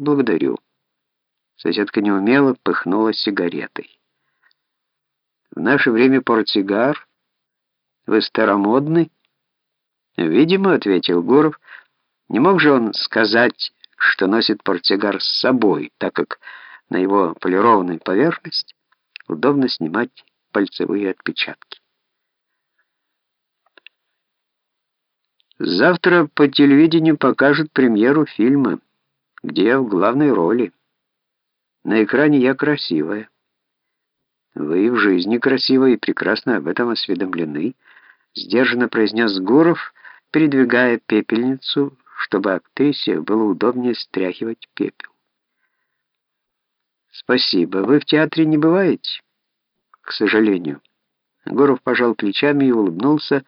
благодарю». Соседка неумело пыхнула сигаретой. «В наше время портсигар? Вы старомодный?» «Видимо», — ответил Гуров. «Не мог же он сказать, что носит портсигар с собой, так как на его полированной поверхности удобно снимать пальцевые отпечатки. Завтра по телевидению покажут премьеру фильма, где я в главной роли. На экране я красивая. Вы в жизни красивы и прекрасно об этом осведомлены, сдержанно произнес Гуров, передвигая пепельницу, чтобы актрисе было удобнее стряхивать пепел. «Спасибо. Вы в театре не бываете?» «К сожалению». Гуров пожал плечами и улыбнулся,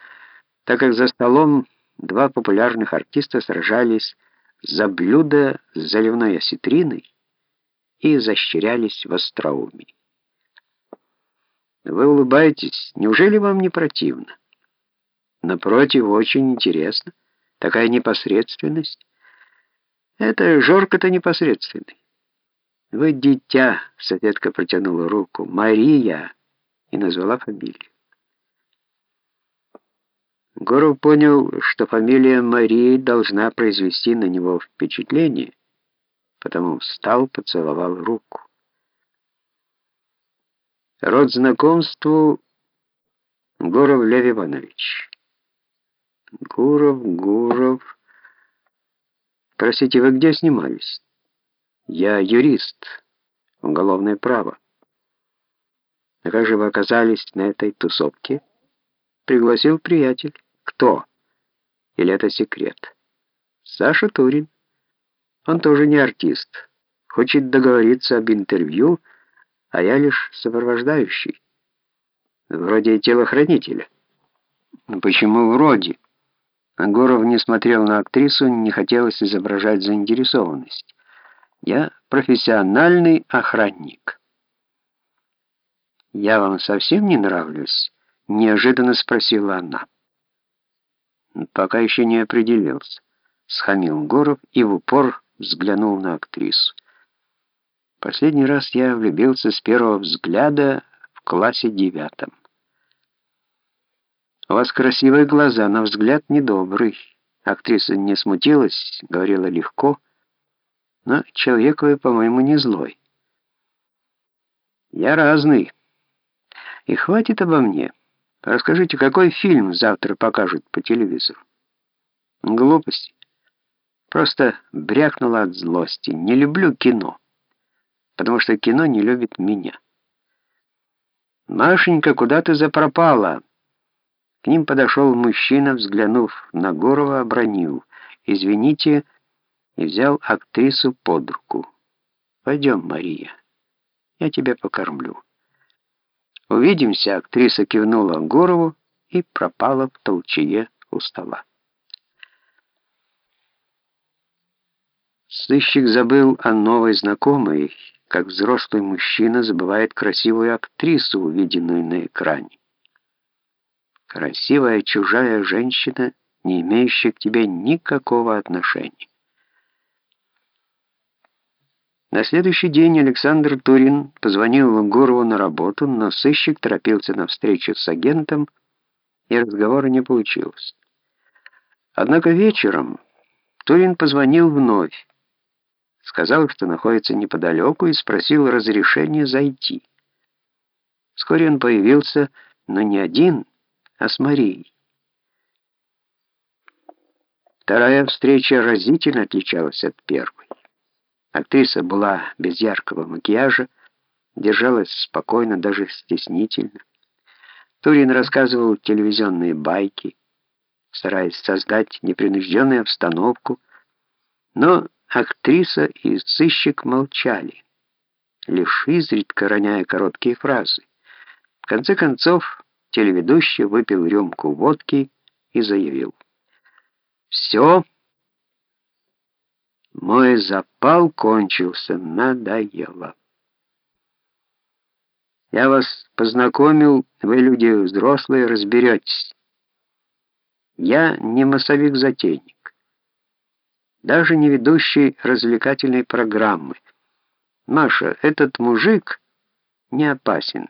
так как за столом два популярных артиста сражались за блюдо с заливной осетриной и защищались в остроумии. «Вы улыбаетесь. Неужели вам не противно?» «Напротив, очень интересно. Такая непосредственность. Это Жорка-то непосредственный. «Вы дитя», — соседка протянула руку, — «Мария», и назвала фамилию. Горов понял, что фамилия Марии должна произвести на него впечатление, потому встал, поцеловал руку. Род знакомству Гуров Лев Иванович. Гуров, Гуров. Простите, вы где снимались? Я юрист. Уголовное право. А как же вы оказались на этой тусовке? Пригласил приятель. Кто? Или это секрет? Саша Турин. Он тоже не артист. Хочет договориться об интервью, а я лишь сопровождающий. Вроде телохранителя. Почему вроде? Гуров не смотрел на актрису, не хотелось изображать заинтересованность. Я профессиональный охранник. Я вам совсем не нравлюсь? Неожиданно спросила она. Пока еще не определился. Схамил Горов и в упор взглянул на актрису. Последний раз я влюбился с первого взгляда в классе девятом. У вас красивые глаза, на взгляд недобрый. Актриса не смутилась, говорила легко, но человек вы, по-моему, не злой. Я разный. И хватит обо мне. Расскажите, какой фильм завтра покажут по телевизору? Глупости. Просто брякнула от злости. Не люблю кино, потому что кино не любит меня. Машенька, куда ты запропала? К ним подошел мужчина, взглянув на Горова, обронил. «Извините, и взял актрису под руку. «Пойдем, Мария, я тебя покормлю». «Увидимся», — актриса кивнула Горову и пропала в толчее у стола. Сыщик забыл о новой знакомой, как взрослый мужчина забывает красивую актрису, увиденную на экране. Красивая чужая женщина, не имеющая к тебе никакого отношения. На следующий день Александр Турин позвонил Гурову на работу, но сыщик торопился на встречу с агентом, и разговора не получилось. Однако вечером Турин позвонил вновь, сказал, что находится неподалеку, и спросил разрешения зайти. Вскоре он появился, но не один, а с Марией. Вторая встреча разительно отличалась от первой. Актриса была без яркого макияжа, держалась спокойно, даже стеснительно. Турин рассказывал телевизионные байки, стараясь создать непринужденную обстановку, но актриса и сыщик молчали, лишь изредка роняя короткие фразы. В конце концов, телеведущий выпил рюмку водки и заявил. «Все, мой запал кончился, надоело. Я вас познакомил, вы люди взрослые, разберетесь. Я не массовик-затейник. даже не ведущий развлекательной программы. Маша, этот мужик не опасен.